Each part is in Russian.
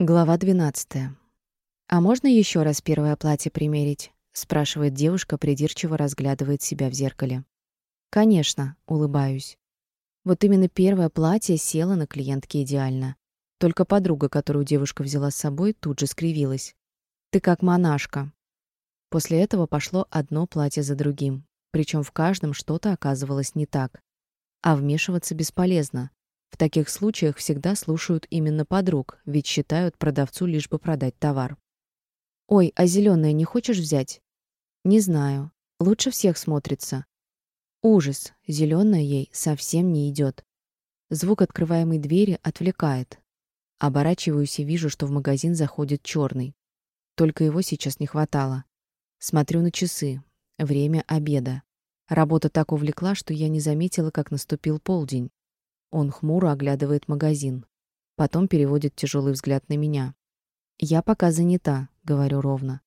Глава 12. «А можно еще раз первое платье примерить?» — спрашивает девушка, придирчиво разглядывает себя в зеркале. «Конечно», — улыбаюсь. Вот именно первое платье село на клиентке идеально. Только подруга, которую девушка взяла с собой, тут же скривилась. «Ты как монашка». После этого пошло одно платье за другим. Причем в каждом что-то оказывалось не так. А вмешиваться бесполезно. В таких случаях всегда слушают именно подруг, ведь считают продавцу лишь бы продать товар. «Ой, а зеленое не хочешь взять?» «Не знаю. Лучше всех смотрится». Ужас, зеленое ей совсем не идет. Звук открываемой двери отвлекает. Оборачиваюсь и вижу, что в магазин заходит черный. Только его сейчас не хватало. Смотрю на часы. Время обеда. Работа так увлекла, что я не заметила, как наступил полдень. Он хмуро оглядывает магазин. Потом переводит тяжелый взгляд на меня. «Я пока занята», — говорю ровно.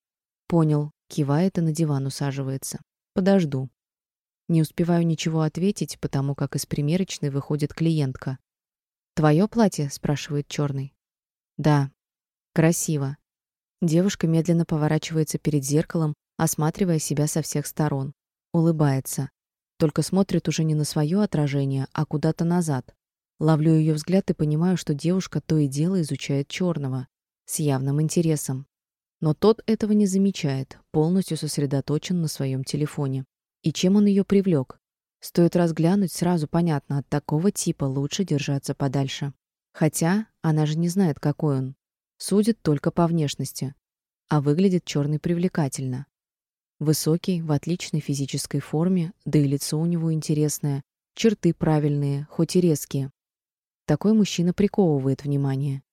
«Понял», — кивает и на диван усаживается. «Подожду». Не успеваю ничего ответить, потому как из примерочной выходит клиентка. «Твое платье?» — спрашивает черный. «Да». «Красиво». Девушка медленно поворачивается перед зеркалом, осматривая себя со всех сторон. Улыбается. Только смотрит уже не на свое отражение, а куда-то назад. Ловлю ее взгляд и понимаю, что девушка то и дело изучает черного с явным интересом. Но тот этого не замечает, полностью сосредоточен на своем телефоне. И чем он ее привлек? Стоит разглянуть, сразу понятно, от такого типа лучше держаться подальше. Хотя она же не знает, какой он. Судит только по внешности. А выглядит черный привлекательно. Высокий, в отличной физической форме, да и лицо у него интересное, черты правильные, хоть и резкие. Такой мужчина приковывает внимание,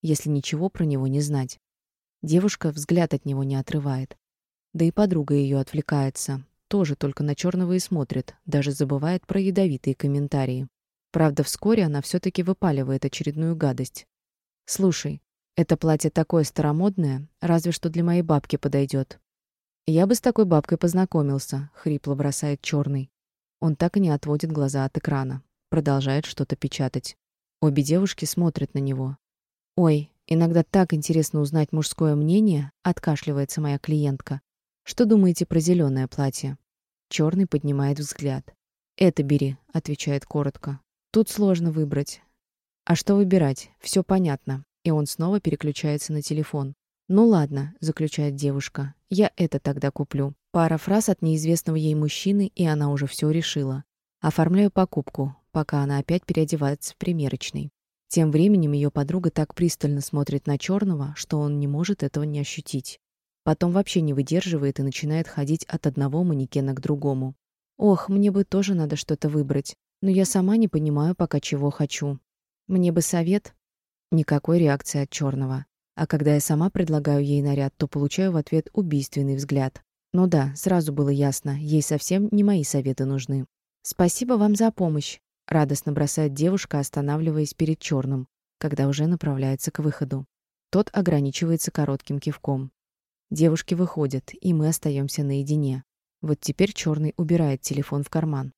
если ничего про него не знать. Девушка взгляд от него не отрывает. Да и подруга ее отвлекается, тоже только на черного и смотрит, даже забывает про ядовитые комментарии. Правда, вскоре она все таки выпаливает очередную гадость. «Слушай, это платье такое старомодное, разве что для моей бабки подойдет. «Я бы с такой бабкой познакомился», — хрипло бросает черный. Он так и не отводит глаза от экрана. Продолжает что-то печатать. Обе девушки смотрят на него. «Ой, иногда так интересно узнать мужское мнение», — откашливается моя клиентка. «Что думаете про зеленое платье?» Черный поднимает взгляд. «Это бери», — отвечает коротко. «Тут сложно выбрать». «А что выбирать? Все понятно». И он снова переключается на телефон. «Ну ладно», — заключает девушка, — «я это тогда куплю». Пара фраз от неизвестного ей мужчины, и она уже все решила. Оформляю покупку, пока она опять переодевается в примерочной. Тем временем ее подруга так пристально смотрит на черного, что он не может этого не ощутить. Потом вообще не выдерживает и начинает ходить от одного манекена к другому. «Ох, мне бы тоже надо что-то выбрать, но я сама не понимаю пока, чего хочу. Мне бы совет». Никакой реакции от черного. А когда я сама предлагаю ей наряд, то получаю в ответ убийственный взгляд. Ну да, сразу было ясно, ей совсем не мои советы нужны. «Спасибо вам за помощь», — радостно бросает девушка, останавливаясь перед черным, когда уже направляется к выходу. Тот ограничивается коротким кивком. Девушки выходят, и мы остаемся наедине. Вот теперь черный убирает телефон в карман.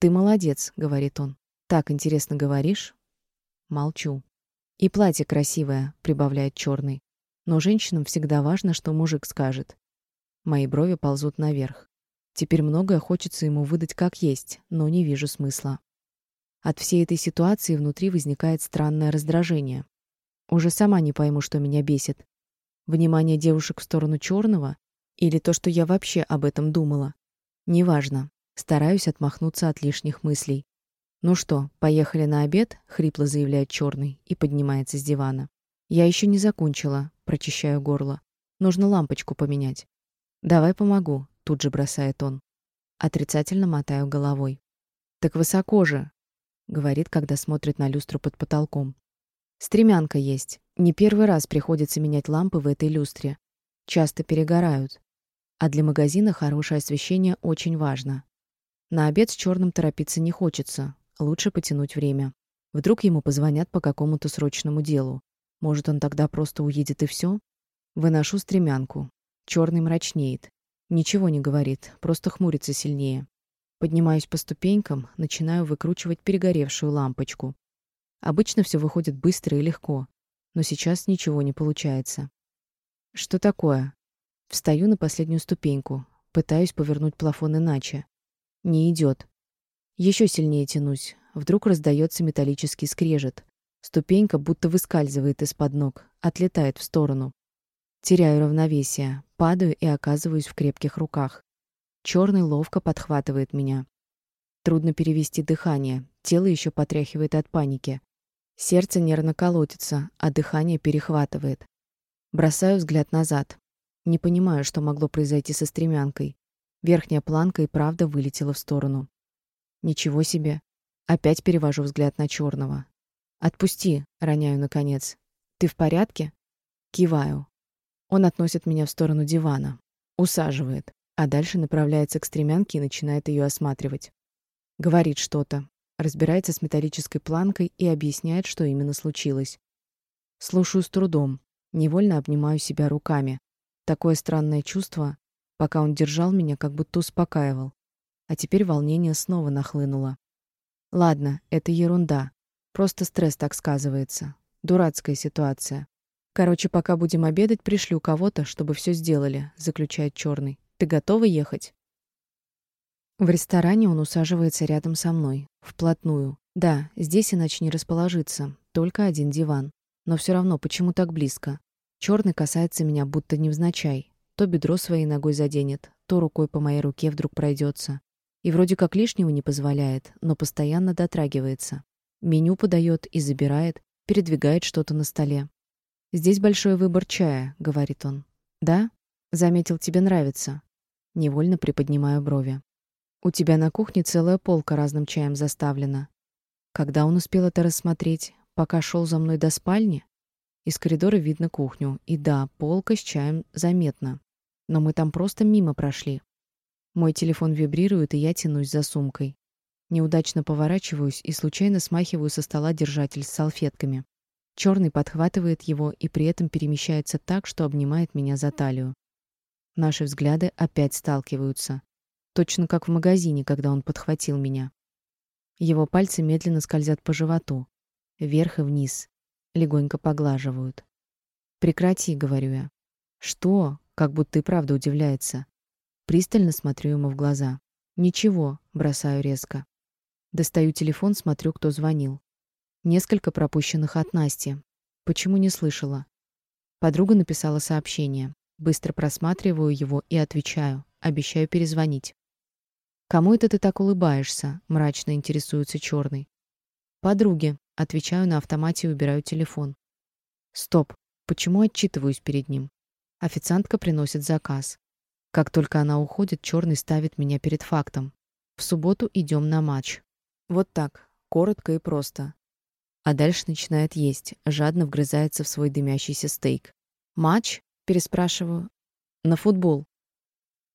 «Ты молодец», — говорит он. «Так интересно говоришь?» Молчу. «И платье красивое», — прибавляет черный. «Но женщинам всегда важно, что мужик скажет». Мои брови ползут наверх. Теперь многое хочется ему выдать как есть, но не вижу смысла. От всей этой ситуации внутри возникает странное раздражение. Уже сама не пойму, что меня бесит. Внимание девушек в сторону черного или то, что я вообще об этом думала. Неважно. Стараюсь отмахнуться от лишних мыслей. «Ну что, поехали на обед?» — хрипло заявляет черный и поднимается с дивана. «Я еще не закончила», — прочищаю горло. «Нужно лампочку поменять». «Давай помогу», — тут же бросает он. Отрицательно мотаю головой. «Так высоко же», — говорит, когда смотрит на люстру под потолком. «Стремянка есть. Не первый раз приходится менять лампы в этой люстре. Часто перегорают. А для магазина хорошее освещение очень важно. На обед с черным торопиться не хочется, Лучше потянуть время. Вдруг ему позвонят по какому-то срочному делу. Может, он тогда просто уедет и все? Выношу стремянку. Черный мрачнеет. Ничего не говорит, просто хмурится сильнее. Поднимаюсь по ступенькам, начинаю выкручивать перегоревшую лампочку. Обычно все выходит быстро и легко. но сейчас ничего не получается. Что такое? Встаю на последнюю ступеньку, пытаюсь повернуть плафон иначе. Не идет. Еще сильнее тянусь. Вдруг раздается металлический скрежет. Ступенька будто выскальзывает из-под ног, отлетает в сторону. Теряю равновесие, падаю и оказываюсь в крепких руках. Черный ловко подхватывает меня. Трудно перевести дыхание, тело еще потряхивает от паники. Сердце нервно колотится, а дыхание перехватывает. Бросаю взгляд назад. Не понимаю, что могло произойти со стремянкой. Верхняя планка и правда вылетела в сторону. Ничего себе. Опять перевожу взгляд на черного. «Отпусти», — роняю наконец. «Ты в порядке?» Киваю. Он относит меня в сторону дивана. Усаживает, а дальше направляется к стремянке и начинает ее осматривать. Говорит что-то, разбирается с металлической планкой и объясняет, что именно случилось. Слушаю с трудом, невольно обнимаю себя руками. Такое странное чувство, пока он держал меня, как будто успокаивал. А теперь волнение снова нахлынуло. Ладно, это ерунда. Просто стресс так сказывается. Дурацкая ситуация. Короче, пока будем обедать, пришлю кого-то, чтобы все сделали, заключает Черный. Ты готова ехать? В ресторане он усаживается рядом со мной, вплотную. Да, здесь иначе не расположиться, только один диван. Но все равно, почему так близко? Черный касается меня будто невзначай. То бедро своей ногой заденет, то рукой по моей руке вдруг пройдется. И вроде как лишнего не позволяет, но постоянно дотрагивается. Меню подает и забирает, передвигает что-то на столе. «Здесь большой выбор чая», — говорит он. «Да? Заметил, тебе нравится». Невольно приподнимаю брови. У тебя на кухне целая полка разным чаем заставлена. Когда он успел это рассмотреть? Пока шел за мной до спальни? Из коридора видно кухню. И да, полка с чаем заметна. Но мы там просто мимо прошли. Мой телефон вибрирует, и я тянусь за сумкой. Неудачно поворачиваюсь и случайно смахиваю со стола держатель с салфетками. Черный подхватывает его и при этом перемещается так, что обнимает меня за талию. Наши взгляды опять сталкиваются. Точно как в магазине, когда он подхватил меня. Его пальцы медленно скользят по животу, вверх и вниз, легонько поглаживают. «Прекрати», — говорю я. «Что?» — как будто и правда удивляется. Пристально смотрю ему в глаза. «Ничего», — бросаю резко. Достаю телефон, смотрю, кто звонил. Несколько пропущенных от Насти. Почему не слышала? Подруга написала сообщение. Быстро просматриваю его и отвечаю. Обещаю перезвонить. «Кому это ты так улыбаешься?» — мрачно интересуется черный. «Подруге», — отвечаю на автомате и убираю телефон. «Стоп. Почему отчитываюсь перед ним?» Официантка приносит заказ. Как только она уходит, черный ставит меня перед фактом. В субботу идем на матч. Вот так, коротко и просто. А дальше начинает есть, жадно вгрызается в свой дымящийся стейк. «Матч?» — переспрашиваю. «На футбол».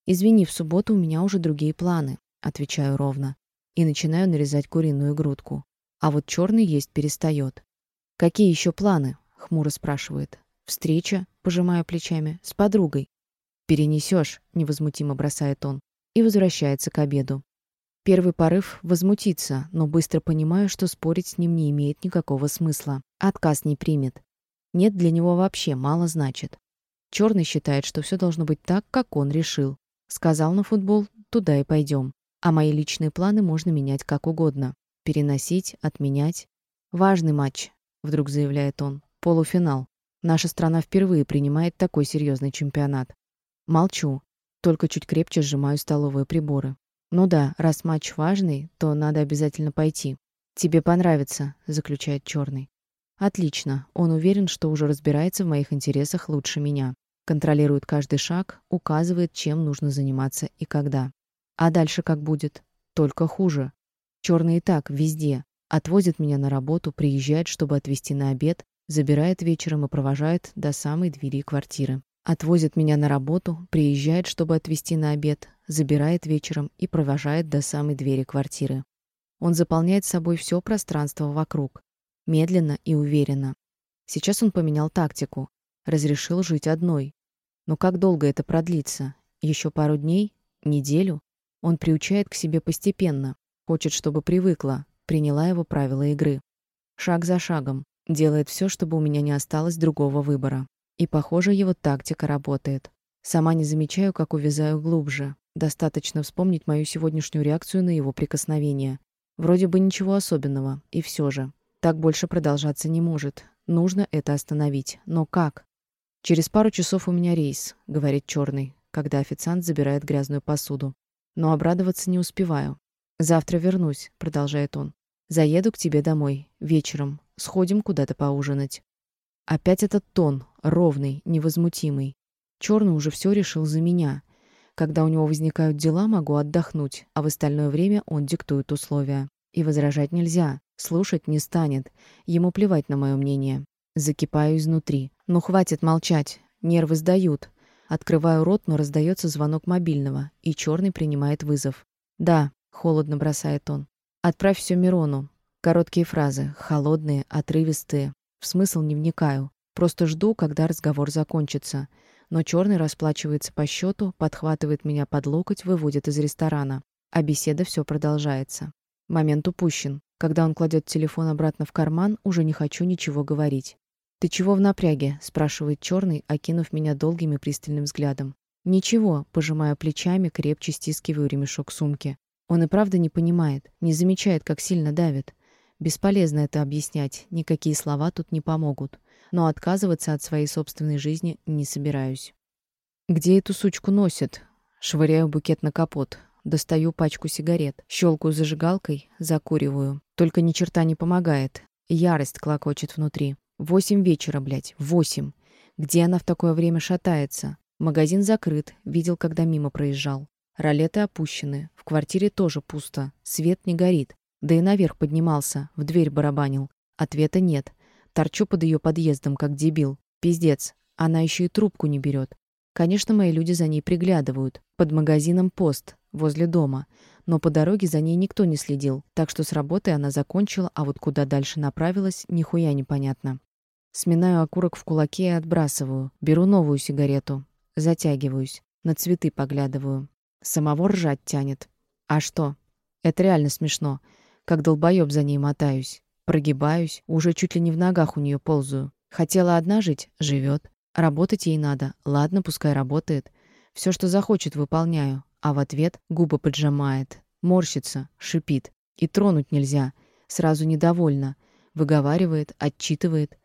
«Извини, в субботу у меня уже другие планы отвечаю ровно, и начинаю нарезать куриную грудку. А вот черный есть перестает. Какие еще планы? хмуро спрашивает. Встреча, пожимая плечами, с подругой. Перенесешь, невозмутимо бросает он и возвращается к обеду. Первый порыв возмутиться, но быстро понимаю, что спорить с ним не имеет никакого смысла. Отказ не примет. Нет, для него вообще мало значит. Черный считает, что все должно быть так, как он решил. Сказал на футбол, туда и пойдем. А мои личные планы можно менять как угодно. Переносить, отменять. «Важный матч», — вдруг заявляет он. «Полуфинал. Наша страна впервые принимает такой серьезный чемпионат». Молчу. Только чуть крепче сжимаю столовые приборы. «Ну да, раз матч важный, то надо обязательно пойти». «Тебе понравится», — заключает Черный. «Отлично. Он уверен, что уже разбирается в моих интересах лучше меня. Контролирует каждый шаг, указывает, чем нужно заниматься и когда. А дальше как будет? Только хуже. Черный и так везде. Отвозит меня на работу, приезжает, чтобы отвезти на обед, забирает вечером и провожает до самой двери квартиры. Отвозит меня на работу, приезжает, чтобы отвезти на обед, забирает вечером и провожает до самой двери квартиры. Он заполняет собой все пространство вокруг. Медленно и уверенно. Сейчас он поменял тактику. Разрешил жить одной. Но как долго это продлится? Еще пару дней? Неделю? Он приучает к себе постепенно, хочет, чтобы привыкла, приняла его правила игры. Шаг за шагом. Делает все, чтобы у меня не осталось другого выбора. И, похоже, его тактика работает. Сама не замечаю, как увязаю глубже. Достаточно вспомнить мою сегодняшнюю реакцию на его прикосновение. Вроде бы ничего особенного, и все же. Так больше продолжаться не может. Нужно это остановить. Но как? «Через пару часов у меня рейс», — говорит черный, когда официант забирает грязную посуду. Но обрадоваться не успеваю. «Завтра вернусь», — продолжает он. «Заеду к тебе домой. Вечером. Сходим куда-то поужинать». Опять этот тон, ровный, невозмутимый. Черный уже все решил за меня. Когда у него возникают дела, могу отдохнуть, а в остальное время он диктует условия. И возражать нельзя, слушать не станет. Ему плевать на мое мнение. Закипаю изнутри. Ну хватит молчать. Нервы сдают. Открываю рот, но раздается звонок мобильного, и черный принимает вызов. «Да», — холодно бросает он. «Отправь все Мирону». Короткие фразы, холодные, отрывистые. В смысл не вникаю. Просто жду, когда разговор закончится. Но черный расплачивается по счету, подхватывает меня под локоть, выводит из ресторана. А беседа все продолжается. Момент упущен. Когда он кладет телефон обратно в карман, уже не хочу ничего говорить. «Ты чего в напряге?» — спрашивает черный, окинув меня долгим и пристальным взглядом. «Ничего», — пожимая плечами, крепче стискиваю ремешок сумки. Он и правда не понимает, не замечает, как сильно давит. Бесполезно это объяснять, никакие слова тут не помогут. Но отказываться от своей собственной жизни не собираюсь. «Где эту сучку носят?» Швыряю букет на капот. Достаю пачку сигарет. Щелкаю зажигалкой, закуриваю. Только ни черта не помогает. Ярость клокочет внутри. Восемь вечера, блядь, восемь. Где она в такое время шатается? Магазин закрыт, видел, когда мимо проезжал. Ролеты опущены, в квартире тоже пусто, свет не горит. Да и наверх поднимался, в дверь барабанил. Ответа нет. Торчу под ее подъездом, как дебил. Пиздец, она еще и трубку не берет. Конечно, мои люди за ней приглядывают. Под магазином пост, возле дома. Но по дороге за ней никто не следил, так что с работы она закончила, а вот куда дальше направилась, нихуя непонятно. Сминаю окурок в кулаке и отбрасываю. Беру новую сигарету. Затягиваюсь. На цветы поглядываю. Самого ржать тянет. А что? Это реально смешно. Как долбоёб за ней мотаюсь. Прогибаюсь, уже чуть ли не в ногах у нее ползаю. Хотела одна жить — живет. Работать ей надо. Ладно, пускай работает. Все, что захочет, выполняю. А в ответ губы поджимает. Морщится, шипит. И тронуть нельзя. Сразу недовольна. Выговаривает, отчитывает.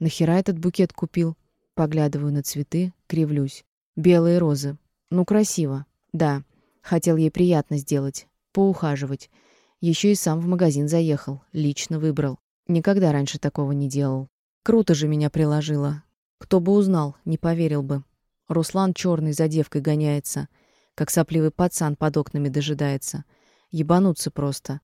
Нахера этот букет купил? Поглядываю на цветы, кривлюсь. Белые розы. Ну, красиво. Да. Хотел ей приятно сделать. Поухаживать. Еще и сам в магазин заехал. Лично выбрал. Никогда раньше такого не делал. Круто же меня приложило. Кто бы узнал, не поверил бы. Руслан черный за девкой гоняется. Как сопливый пацан под окнами дожидается. Ебануться просто.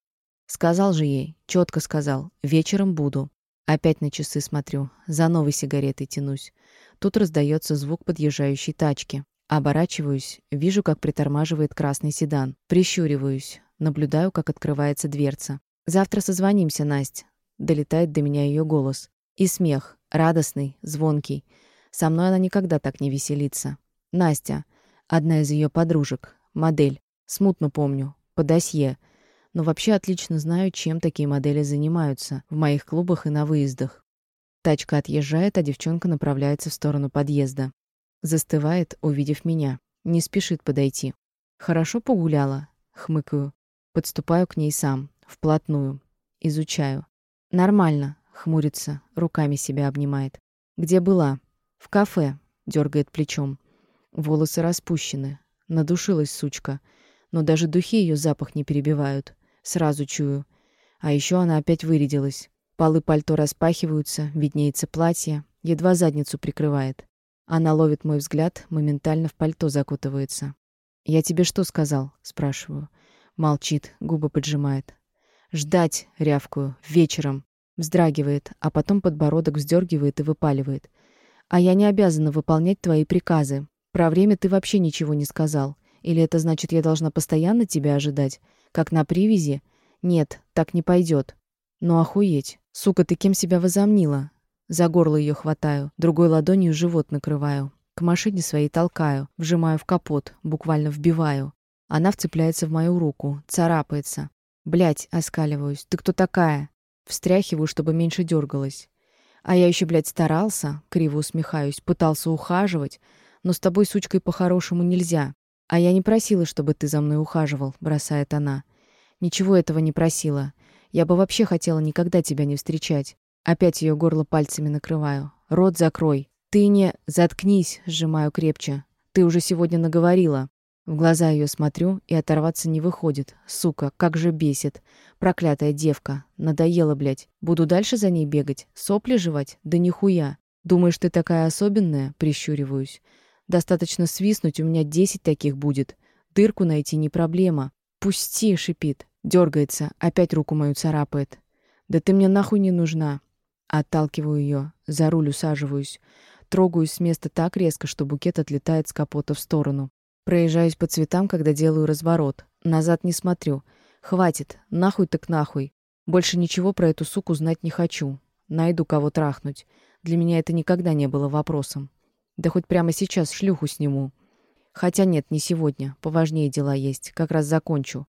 Сказал же ей, четко сказал, вечером буду. Опять на часы смотрю, за новой сигаретой тянусь. Тут раздается звук подъезжающей тачки. Оборачиваюсь, вижу, как притормаживает красный седан. Прищуриваюсь, наблюдаю, как открывается дверца. «Завтра созвонимся, Насть», — долетает до меня ее голос. И смех, радостный, звонкий. Со мной она никогда так не веселится. Настя, одна из ее подружек, модель. Смутно помню, по досье — но вообще отлично знаю, чем такие модели занимаются в моих клубах и на выездах. Тачка отъезжает, а девчонка направляется в сторону подъезда. Застывает, увидев меня. Не спешит подойти. «Хорошо погуляла?» — хмыкаю. Подступаю к ней сам, вплотную. Изучаю. «Нормально», — хмурится, руками себя обнимает. «Где была?» «В кафе», — дергает плечом. Волосы распущены. Надушилась сучка. Но даже духи ее запах не перебивают. Сразу чую. А еще она опять вырядилась. Полы пальто распахиваются, виднеется платье, едва задницу прикрывает. Она ловит мой взгляд, моментально в пальто закутывается. «Я тебе что сказал?» — спрашиваю. Молчит, губы поджимает. «Ждать!» — рявкую. «Вечером!» Вздрагивает, а потом подбородок вздергивает и выпаливает. «А я не обязана выполнять твои приказы. Про время ты вообще ничего не сказал. Или это значит, я должна постоянно тебя ожидать? Как на привязи? Нет, так не пойдет. Ну охуеть. Сука, ты кем себя возомнила? За горло ее хватаю, другой ладонью живот накрываю. К машине своей толкаю, вжимаю в капот, буквально вбиваю. Она вцепляется в мою руку, царапается. Блять, оскаливаюсь. Ты кто такая? Встряхиваю, чтобы меньше дергалась. А я еще, блядь, старался, криво усмехаюсь, пытался ухаживать, но с тобой, сучкой, по-хорошему нельзя. А я не просила, чтобы ты за мной ухаживал, бросает она. Ничего этого не просила. Я бы вообще хотела никогда тебя не встречать. Опять ее горло пальцами накрываю. Рот закрой. Ты не... Заткнись, сжимаю крепче. Ты уже сегодня наговорила. В глаза ее смотрю, и оторваться не выходит. Сука, как же бесит. Проклятая девка. Надоело, блядь. Буду дальше за ней бегать? Сопли жевать? Да нихуя. Думаешь, ты такая особенная? Прищуриваюсь. Достаточно свистнуть, у меня десять таких будет. Дырку найти не проблема. Пусти, шипит. Дергается, опять руку мою царапает. Да ты мне нахуй не нужна. Отталкиваю ее, за руль усаживаюсь. Трогаюсь с места так резко, что букет отлетает с капота в сторону. Проезжаюсь по цветам, когда делаю разворот. Назад не смотрю. Хватит. Нахуй так нахуй. Больше ничего про эту суку знать не хочу. Найду кого трахнуть. Для меня это никогда не было вопросом. Да хоть прямо сейчас шлюху сниму. Хотя нет, не сегодня. Поважнее дела есть. Как раз закончу.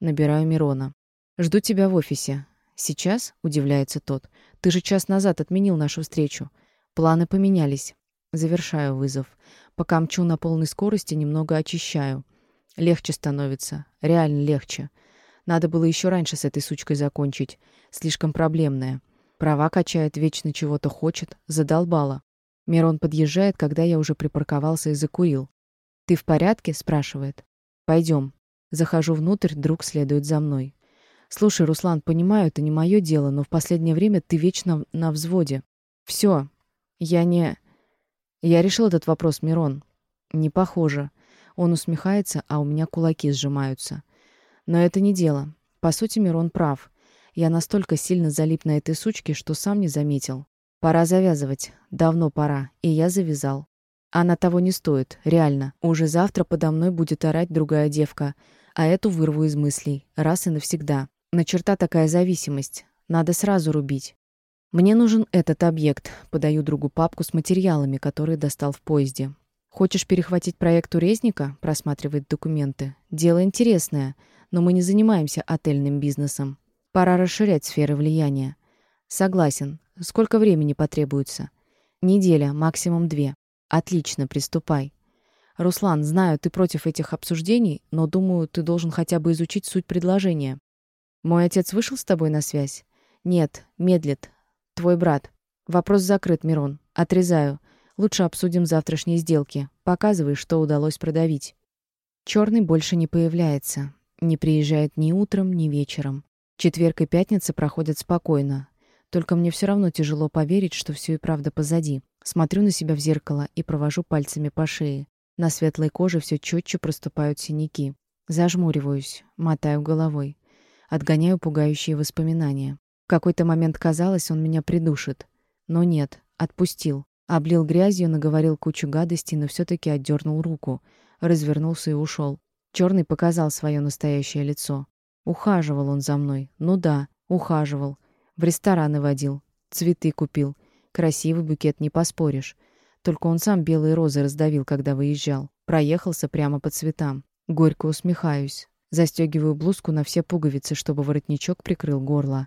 Набираю Мирона. «Жду тебя в офисе». «Сейчас?» — удивляется тот. «Ты же час назад отменил нашу встречу. Планы поменялись». Завершаю вызов. Пока мчу на полной скорости, немного очищаю. Легче становится. Реально легче. Надо было еще раньше с этой сучкой закончить. Слишком проблемная. Права качает, вечно чего-то хочет. Задолбала. Мирон подъезжает, когда я уже припарковался и закурил. «Ты в порядке?» — спрашивает. «Пойдем». Захожу внутрь, друг следует за мной. «Слушай, Руслан, понимаю, это не мое дело, но в последнее время ты вечно на взводе. Все. Я не...» Я решил этот вопрос, Мирон. Не похоже. Он усмехается, а у меня кулаки сжимаются. Но это не дело. По сути, Мирон прав. Я настолько сильно залип на этой сучке, что сам не заметил. Пора завязывать. Давно пора. И я завязал. Она того не стоит, реально. Уже завтра подо мной будет орать другая девка, а эту вырву из мыслей, раз и навсегда. На черта такая зависимость. Надо сразу рубить. «Мне нужен этот объект», — подаю другу папку с материалами, которые достал в поезде. «Хочешь перехватить проект Урезника?» — просматривает документы. «Дело интересное, но мы не занимаемся отельным бизнесом. Пора расширять сферы влияния». «Согласен. Сколько времени потребуется?» «Неделя, максимум две». «Отлично, приступай». «Руслан, знаю, ты против этих обсуждений, но, думаю, ты должен хотя бы изучить суть предложения». «Мой отец вышел с тобой на связь?» «Нет, медлит. Твой брат. Вопрос закрыт, Мирон. Отрезаю. Лучше обсудим завтрашние сделки. Показывай, что удалось продавить. Черный больше не появляется. Не приезжает ни утром, ни вечером. Четверг и пятница проходят спокойно. Только мне все равно тяжело поверить, что все и правда позади. Смотрю на себя в зеркало и провожу пальцами по шее. На светлой коже все четче проступают синяки. Зажмуриваюсь, мотаю головой. Отгоняю пугающие воспоминания какой-то момент казалось, он меня придушит. Но нет, отпустил. Облил грязью, наговорил кучу гадостей, но все-таки отдернул руку. Развернулся и ушел. Черный показал свое настоящее лицо. Ухаживал он за мной. Ну да, ухаживал. В рестораны водил. Цветы купил. Красивый букет, не поспоришь. Только он сам белые розы раздавил, когда выезжал. Проехался прямо по цветам. Горько усмехаюсь. Застегиваю блузку на все пуговицы, чтобы воротничок прикрыл горло.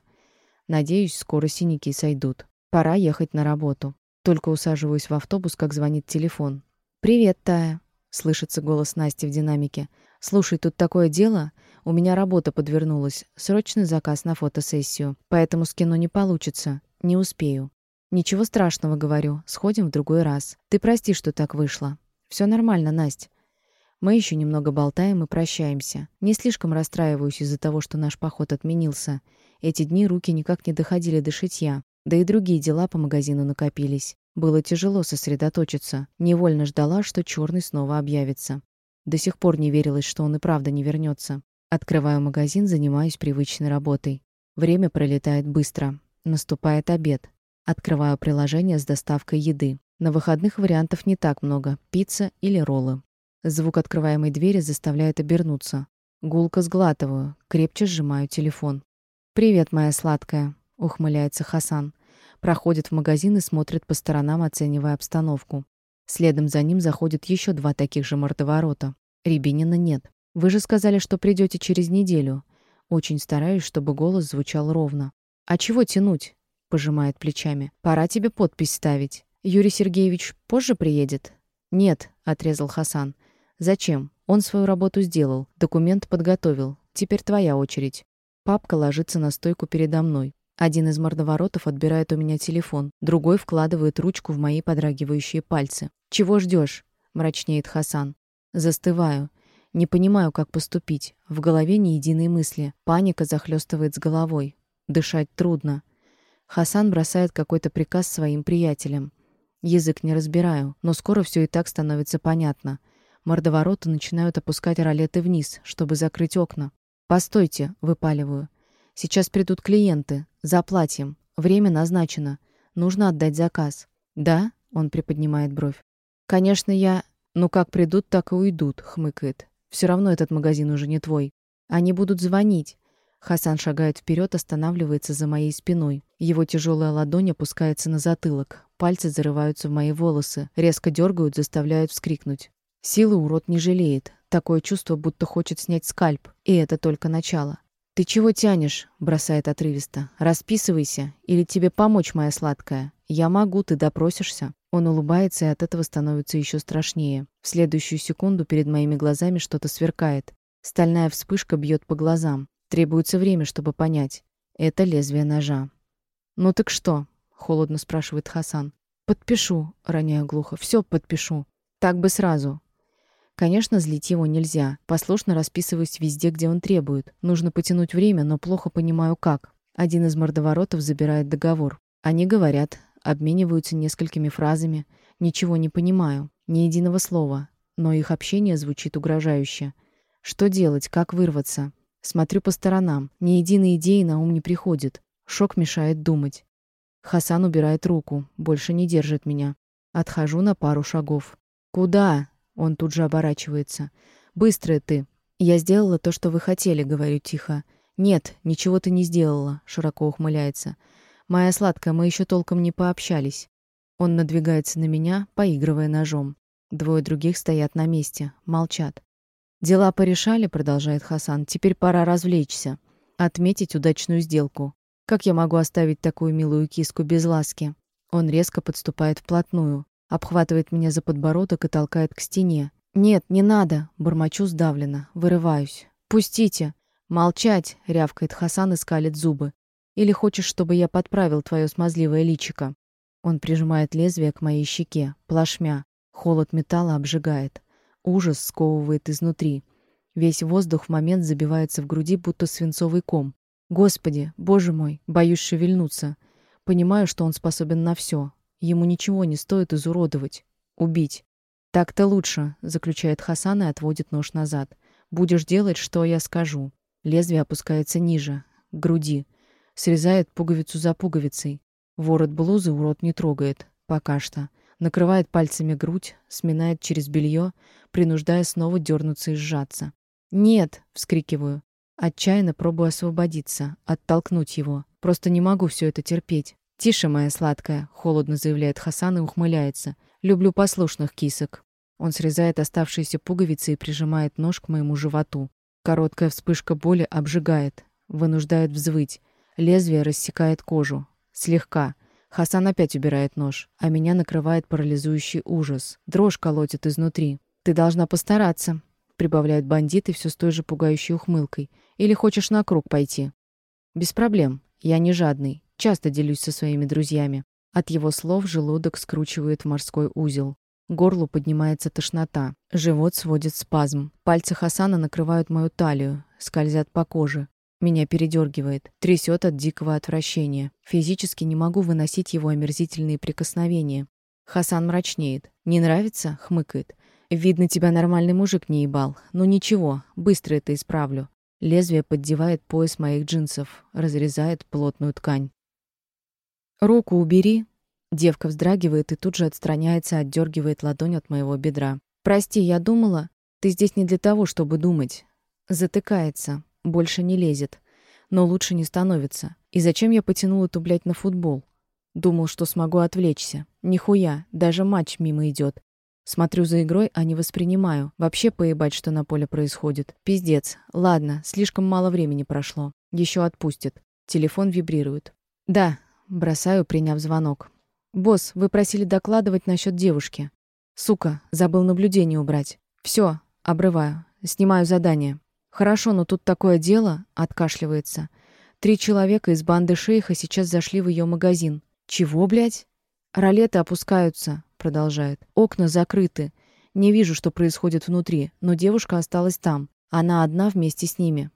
Надеюсь, скоро синяки сойдут. Пора ехать на работу. Только усаживаюсь в автобус, как звонит телефон. «Привет, Тая», — слышится голос Насти в динамике. «Слушай, тут такое дело. У меня работа подвернулась. Срочный заказ на фотосессию. Поэтому с кино не получится. Не успею». «Ничего страшного, — говорю. Сходим в другой раз. Ты прости, что так вышло. Все нормально, Насть. Мы еще немного болтаем и прощаемся. Не слишком расстраиваюсь из-за того, что наш поход отменился. Эти дни руки никак не доходили до шитья, да и другие дела по магазину накопились. Было тяжело сосредоточиться. Невольно ждала, что черный снова объявится. До сих пор не верилось, что он и правда не вернется. Открываю магазин, занимаюсь привычной работой. Время пролетает быстро. Наступает обед. Открываю приложение с доставкой еды. На выходных вариантов не так много. Пицца или роллы. Звук открываемой двери заставляет обернуться. Гулко сглатываю, крепче сжимаю телефон. «Привет, моя сладкая», — ухмыляется Хасан. Проходит в магазин и смотрит по сторонам, оценивая обстановку. Следом за ним заходят еще два таких же мордоворота. Рябинина нет. «Вы же сказали, что придете через неделю». Очень стараюсь, чтобы голос звучал ровно. «А чего тянуть?» пожимает плечами. «Пора тебе подпись ставить. Юрий Сергеевич позже приедет?» «Нет», — отрезал Хасан. «Зачем? Он свою работу сделал, документ подготовил. Теперь твоя очередь». Папка ложится на стойку передо мной. Один из мордоворотов отбирает у меня телефон, другой вкладывает ручку в мои подрагивающие пальцы. «Чего ждешь? мрачнеет Хасан. Застываю. Не понимаю, как поступить. В голове ни единой мысли. Паника захлестывает с головой. Дышать трудно. Хасан бросает какой-то приказ своим приятелям. Язык не разбираю, но скоро все и так становится понятно. Мордовороты начинают опускать ролеты вниз, чтобы закрыть окна. «Постойте», — выпаливаю. «Сейчас придут клиенты. Заплатим. Время назначено. Нужно отдать заказ». «Да?» — он приподнимает бровь. «Конечно, я...» «Ну как придут, так и уйдут», — хмыкает. «Все равно этот магазин уже не твой. Они будут звонить. Хасан шагает вперед, останавливается за моей спиной. Его тяжелая ладонь опускается на затылок. Пальцы зарываются в мои волосы, резко дергают, заставляют вскрикнуть. Силы урод не жалеет. Такое чувство, будто хочет снять скальп. И это только начало. «Ты чего тянешь?» — бросает отрывисто. «Расписывайся. Или тебе помочь, моя сладкая? Я могу, ты допросишься». Он улыбается, и от этого становится еще страшнее. В следующую секунду перед моими глазами что-то сверкает. Стальная вспышка бьет по глазам. Требуется время, чтобы понять. Это лезвие ножа. «Ну так что?» — холодно спрашивает Хасан. «Подпишу», — роняю глухо. «Все подпишу. Так бы сразу». Конечно, злить его нельзя. Послушно расписываюсь везде, где он требует. Нужно потянуть время, но плохо понимаю, как. Один из мордоворотов забирает договор. Они говорят, обмениваются несколькими фразами. Ничего не понимаю, ни единого слова. Но их общение звучит угрожающе. Что делать, как вырваться? Смотрю по сторонам. Ни единой идеи на ум не приходит. Шок мешает думать. Хасан убирает руку. Больше не держит меня. Отхожу на пару шагов. «Куда?» Он тут же оборачивается. «Быстрая ты!» «Я сделала то, что вы хотели», — говорю тихо. «Нет, ничего ты не сделала», — широко ухмыляется. «Моя сладкая, мы еще толком не пообщались». Он надвигается на меня, поигрывая ножом. Двое других стоят на месте, молчат. «Дела порешали», — продолжает Хасан. «Теперь пора развлечься. Отметить удачную сделку. Как я могу оставить такую милую киску без ласки?» Он резко подступает вплотную, обхватывает меня за подбородок и толкает к стене. «Нет, не надо!» — бормочу сдавленно, вырываюсь. «Пустите!» «Молчать!» — рявкает Хасан и скалит зубы. «Или хочешь, чтобы я подправил твое смазливое личико?» Он прижимает лезвие к моей щеке, плашмя. Холод металла обжигает. Ужас сковывает изнутри. Весь воздух в момент забивается в груди, будто свинцовый ком. Господи, боже мой, боюсь шевельнуться. Понимаю, что он способен на все. Ему ничего не стоит изуродовать, убить. Так-то лучше, заключает Хасан и отводит нож назад. Будешь делать, что я скажу. Лезвие опускается ниже, к груди. Срезает пуговицу за пуговицей. Ворот блузы урод не трогает. Пока что накрывает пальцами грудь, сминает через белье, принуждая снова дернуться и сжаться. «Нет!» — вскрикиваю. Отчаянно пробую освободиться, оттолкнуть его. Просто не могу все это терпеть. «Тише, моя сладкая», — холодно заявляет Хасан и ухмыляется. «Люблю послушных кисок». Он срезает оставшиеся пуговицы и прижимает нож к моему животу. Короткая вспышка боли обжигает, вынуждает взвыть. Лезвие рассекает кожу. Слегка. Хасан опять убирает нож, а меня накрывает парализующий ужас. Дрожь колотит изнутри. «Ты должна постараться», — прибавляет бандит и все с той же пугающей ухмылкой. «Или хочешь на круг пойти?» «Без проблем. Я не жадный. Часто делюсь со своими друзьями». От его слов желудок скручивает в морской узел. Горлу поднимается тошнота. Живот сводит спазм. Пальцы Хасана накрывают мою талию, скользят по коже. Меня передергивает, трясет от дикого отвращения. Физически не могу выносить его омерзительные прикосновения. Хасан мрачнеет. «Не нравится?» — хмыкает. «Видно, тебя нормальный мужик не ебал. Ну ничего, быстро это исправлю». Лезвие поддевает пояс моих джинсов, разрезает плотную ткань. «Руку убери!» Девка вздрагивает и тут же отстраняется, отдергивает ладонь от моего бедра. «Прости, я думала, ты здесь не для того, чтобы думать». Затыкается. Больше не лезет. Но лучше не становится. И зачем я потянул эту, блядь, на футбол? Думал, что смогу отвлечься. Нихуя, даже матч мимо идет. Смотрю за игрой, а не воспринимаю. Вообще поебать, что на поле происходит. Пиздец. Ладно, слишком мало времени прошло. Еще отпустит. Телефон вибрирует. Да, бросаю, приняв звонок. «Босс, вы просили докладывать насчет девушки. Сука, забыл наблюдение убрать. Все, обрываю. Снимаю задание. Хорошо, но тут такое дело, откашливается. Три человека из банды шейха сейчас зашли в ее магазин. Чего, блядь? Ролеты опускаются, продолжает. Окна закрыты. Не вижу, что происходит внутри, но девушка осталась там. Она одна вместе с ними.